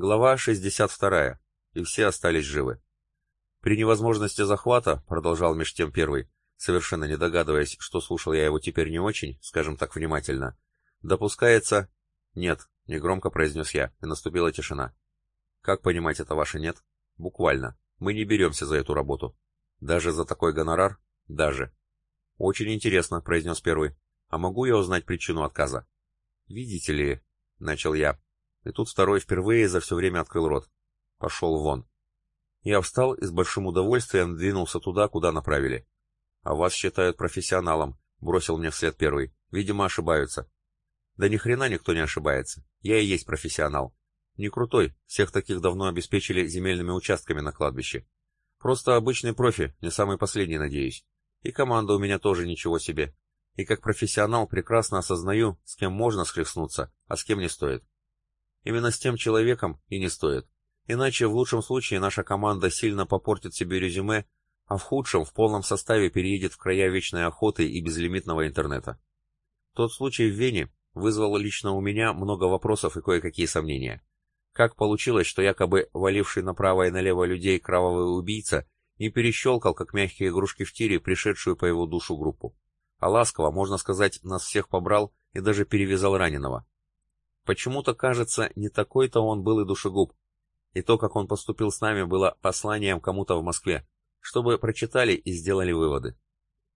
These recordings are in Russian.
Глава 62. И все остались живы. При невозможности захвата, продолжал меж тем первый, совершенно не догадываясь, что слушал я его теперь не очень, скажем так, внимательно, допускается... Нет, негромко произнес я, и наступила тишина. Как понимать это ваше «нет»? Буквально. Мы не беремся за эту работу. Даже за такой гонорар? Даже. Очень интересно, произнес первый. А могу я узнать причину отказа? Видите ли, начал я. И тут второй впервые за все время открыл рот. Пошел вон. Я встал и с большим удовольствием двинулся туда, куда направили. А вас считают профессионалом, бросил мне вслед первый. Видимо, ошибаются. Да ни хрена никто не ошибается. Я и есть профессионал. Не крутой, всех таких давно обеспечили земельными участками на кладбище. Просто обычный профи, не самый последний, надеюсь. И команда у меня тоже ничего себе. И как профессионал прекрасно осознаю, с кем можно схлестнуться, а с кем не стоит. Именно с тем человеком и не стоит. Иначе в лучшем случае наша команда сильно попортит себе резюме, а в худшем в полном составе переедет в края вечной охоты и безлимитного интернета. Тот случай в Вене вызвал лично у меня много вопросов и кое-какие сомнения. Как получилось, что якобы валивший направо и налево людей кровавый убийца не перещелкал, как мягкие игрушки в тире, пришедшую по его душу группу? А ласково, можно сказать, нас всех побрал и даже перевязал раненого. Почему-то, кажется, не такой-то он был и душегуб. И то, как он поступил с нами, было посланием кому-то в Москве, чтобы прочитали и сделали выводы.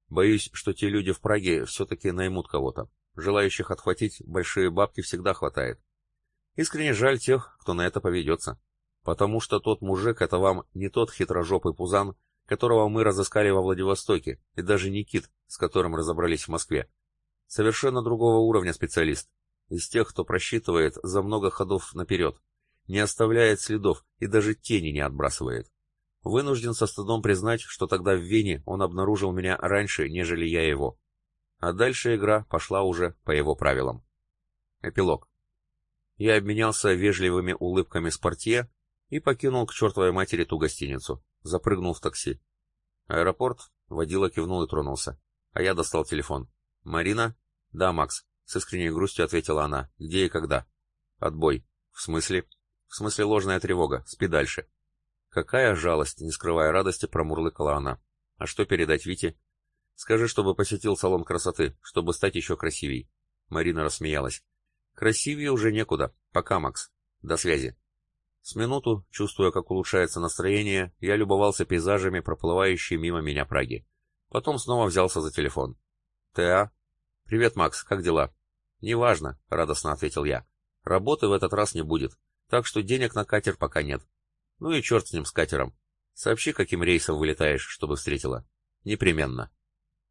Боюсь, что те люди в Праге все-таки наймут кого-то. Желающих отхватить большие бабки всегда хватает. Искренне жаль тех, кто на это поведется. Потому что тот мужик — это вам не тот хитрожопый пузан, которого мы разыскали во Владивостоке, и даже не кит, с которым разобрались в Москве. Совершенно другого уровня специалист. Из тех, кто просчитывает за много ходов наперед, не оставляет следов и даже тени не отбрасывает. Вынужден со стыдом признать, что тогда в Вене он обнаружил меня раньше, нежели я его. А дальше игра пошла уже по его правилам. Эпилог. Я обменялся вежливыми улыбками с портье и покинул к чертовой матери ту гостиницу. Запрыгнул в такси. Аэропорт, водила кивнул и тронулся. А я достал телефон. «Марина?» «Да, Макс», — с искренней грустью ответила она. «Где и когда?» «Отбой». «В смысле?» «В смысле ложная тревога. Спи дальше». Какая жалость, не скрывая радости, промурлыкала она. «А что передать Вите?» «Скажи, чтобы посетил салон красоты, чтобы стать еще красивей». Марина рассмеялась. Красивее уже некуда. Пока, Макс. До связи. С минуту, чувствуя, как улучшается настроение, я любовался пейзажами, проплывающей мимо меня Праги. Потом снова взялся за телефон. «ТА?» «Привет, Макс, как дела?» «Неважно», — радостно ответил я. «Работы в этот раз не будет, так что денег на катер пока нет. Ну и черт с ним, с катером. Сообщи, каким рейсом вылетаешь, чтобы встретила». «Непременно».